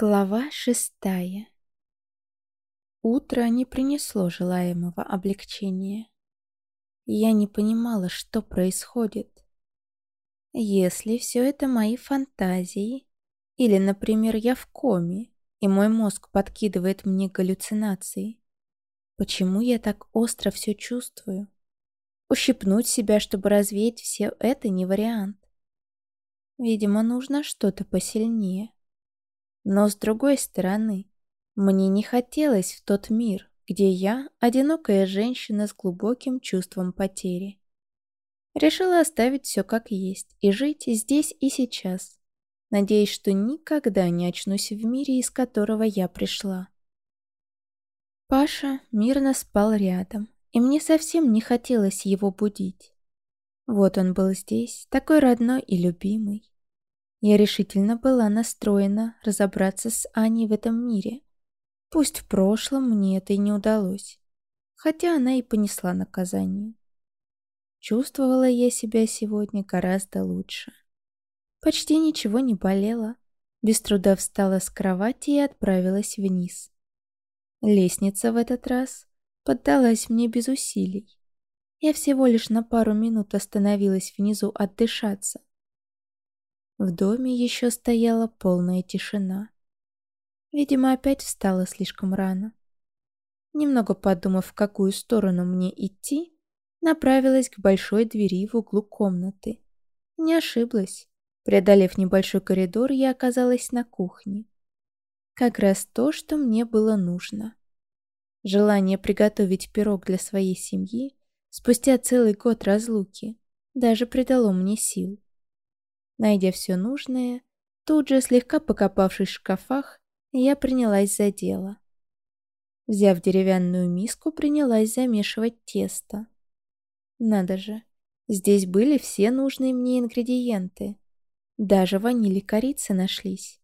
Глава шестая Утро не принесло желаемого облегчения. Я не понимала, что происходит. Если все это мои фантазии, или, например, я в коме, и мой мозг подкидывает мне галлюцинации, почему я так остро все чувствую? Ущипнуть себя, чтобы развеять все это, не вариант. Видимо, нужно что-то посильнее. Но с другой стороны, мне не хотелось в тот мир, где я – одинокая женщина с глубоким чувством потери. Решила оставить все как есть и жить здесь и сейчас, надеясь, что никогда не очнусь в мире, из которого я пришла. Паша мирно спал рядом, и мне совсем не хотелось его будить. Вот он был здесь, такой родной и любимый. Я решительно была настроена разобраться с Аней в этом мире. Пусть в прошлом мне это и не удалось, хотя она и понесла наказание. Чувствовала я себя сегодня гораздо лучше. Почти ничего не болело. Без труда встала с кровати и отправилась вниз. Лестница в этот раз поддалась мне без усилий. Я всего лишь на пару минут остановилась внизу отдышаться. В доме еще стояла полная тишина. Видимо, опять встала слишком рано. Немного подумав, в какую сторону мне идти, направилась к большой двери в углу комнаты. Не ошиблась. Преодолев небольшой коридор, я оказалась на кухне. Как раз то, что мне было нужно. Желание приготовить пирог для своей семьи спустя целый год разлуки даже придало мне сил. Найдя все нужное, тут же, слегка покопавшись в шкафах, я принялась за дело. Взяв деревянную миску, принялась замешивать тесто. Надо же, здесь были все нужные мне ингредиенты. Даже ваниль и корица нашлись.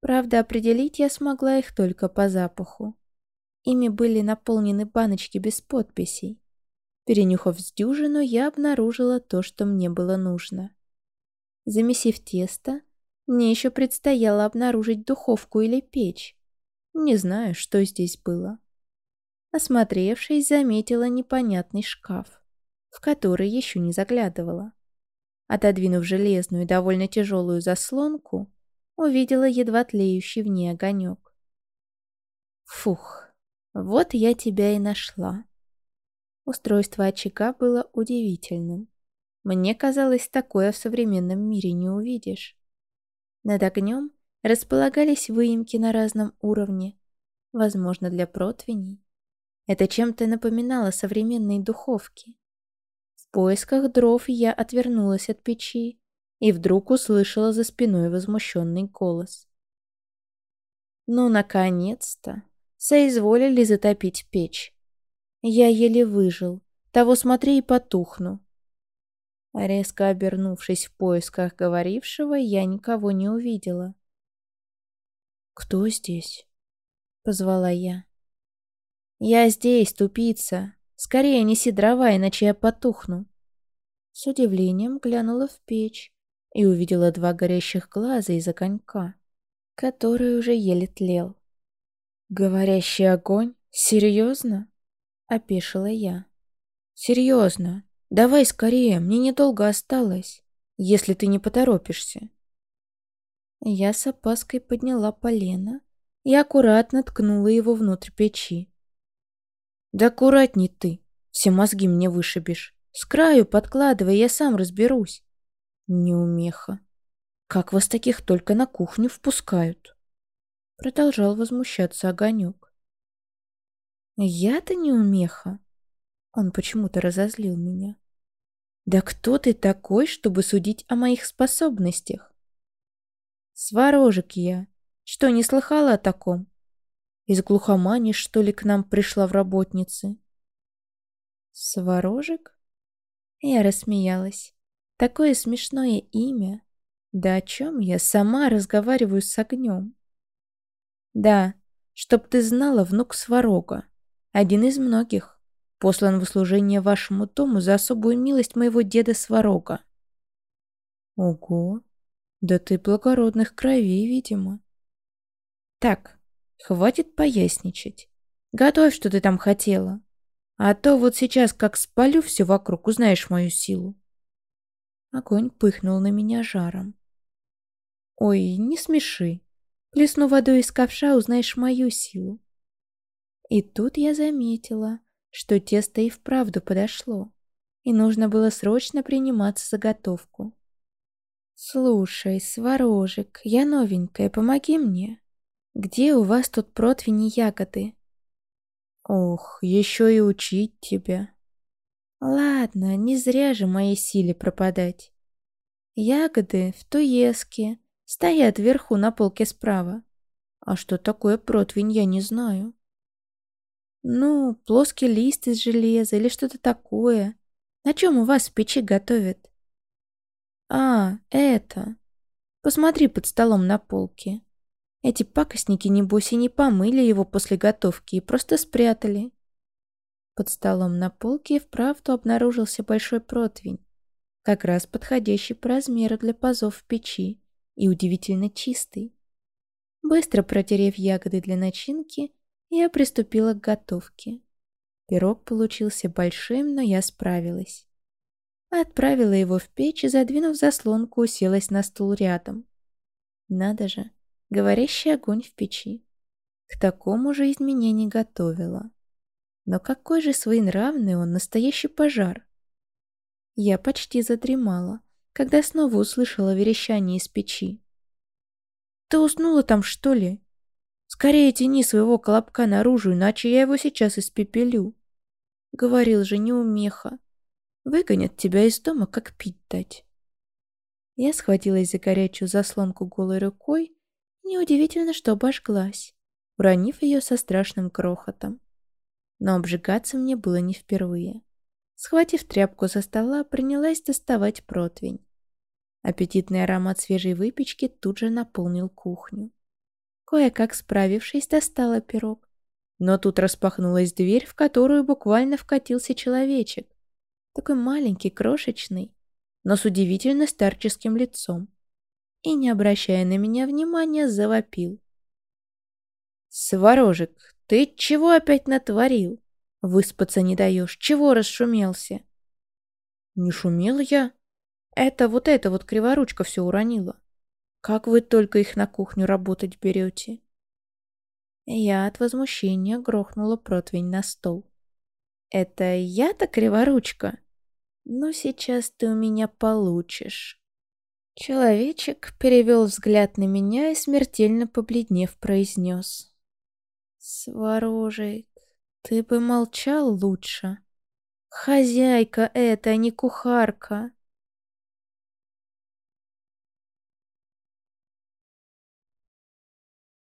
Правда, определить я смогла их только по запаху. Ими были наполнены баночки без подписей. Перенюхав с дюжину, я обнаружила то, что мне было нужно. Замесив тесто, мне еще предстояло обнаружить духовку или печь. Не знаю, что здесь было. Осмотревшись, заметила непонятный шкаф, в который еще не заглядывала. Отодвинув железную довольно тяжелую заслонку, увидела едва тлеющий в ней огонек. Фух, вот я тебя и нашла. Устройство очага было удивительным. Мне казалось, такое в современном мире не увидишь. Над огнем располагались выемки на разном уровне, возможно, для противней. Это чем-то напоминало современные духовки. В поисках дров я отвернулась от печи и вдруг услышала за спиной возмущенный голос. «Ну, наконец-то! Соизволили затопить печь. Я еле выжил. Того смотри и потухну. Резко обернувшись в поисках говорившего, я никого не увидела. «Кто здесь?» — позвала я. «Я здесь, тупица. Скорее неси дрова, иначе я потухну». С удивлением глянула в печь и увидела два горящих глаза из огонька, который уже еле тлел. «Говорящий огонь? Серьезно?» — опешила я. «Серьезно. «Давай скорее, мне недолго осталось, если ты не поторопишься». Я с опаской подняла полено и аккуратно ткнула его внутрь печи. «Да аккуратней ты, все мозги мне вышибешь. С краю подкладывай, я сам разберусь». «Неумеха. Как вас таких только на кухню впускают?» Продолжал возмущаться огонек. «Я-то неумеха?» Он почему-то разозлил меня. «Да кто ты такой, чтобы судить о моих способностях?» «Сварожек я. Что, не слыхала о таком? Из глухомани, что ли, к нам пришла в работницы?» «Сварожек?» Я рассмеялась. «Такое смешное имя. Да о чем я сама разговариваю с огнем?» «Да, чтоб ты знала, внук Сварога. Один из многих послан в услужение вашему дому за особую милость моего деда Сварога. Ого, да ты благородных кровей, видимо. Так, хватит поясничать. Готовь, что ты там хотела. А то вот сейчас как спалю все вокруг, узнаешь мою силу. Огонь пыхнул на меня жаром. Ой, не смеши. Плесну водой из ковша, узнаешь мою силу. И тут я заметила, что тесто и вправду подошло, и нужно было срочно приниматься за готовку. «Слушай, Сварожик, я новенькая, помоги мне. Где у вас тут противни ягоды?» «Ох, еще и учить тебя». «Ладно, не зря же моей силе пропадать. Ягоды в туеске, стоят вверху на полке справа. А что такое противень, я не знаю». Ну, плоский лист из железа или что-то такое. На чем у вас в печи готовят? А, это. Посмотри под столом на полке. Эти пакостники, небось, и не помыли его после готовки и просто спрятали. Под столом на полке вправду обнаружился большой противень, как раз подходящий по размеру для пазов в печи и удивительно чистый. Быстро протерев ягоды для начинки, я приступила к готовке. Пирог получился большим, но я справилась. Отправила его в печь и, задвинув заслонку, уселась на стул рядом. Надо же, говорящий огонь в печи. К такому меня не готовила. Но какой же своенравный он, настоящий пожар. Я почти задремала, когда снова услышала верещание из печи. «Ты уснула там, что ли?» Скорее тяни своего колобка наружу, иначе я его сейчас испепелю. Говорил же неумеха. Выгонят тебя из дома, как пить дать. Я схватилась за горячую заслонку голой рукой, неудивительно, что обожглась, уронив ее со страшным крохотом. Но обжигаться мне было не впервые. Схватив тряпку со стола, принялась доставать противень. Аппетитный аромат свежей выпечки тут же наполнил кухню. Кое-как справившись, достала пирог. Но тут распахнулась дверь, в которую буквально вкатился человечек. Такой маленький, крошечный, но с удивительно старческим лицом. И, не обращая на меня внимания, завопил. «Сварожик, ты чего опять натворил? Выспаться не даешь, чего расшумелся?» «Не шумел я. Это вот эта вот криворучка все уронила. Как вы только их на кухню работать берете?» Я от возмущения грохнула противень на стол. «Это я-то криворучка? Ну, сейчас ты у меня получишь». Человечек перевел взгляд на меня и, смертельно побледнев, произнес. «Сварожик, ты бы молчал лучше. Хозяйка это, а не кухарка.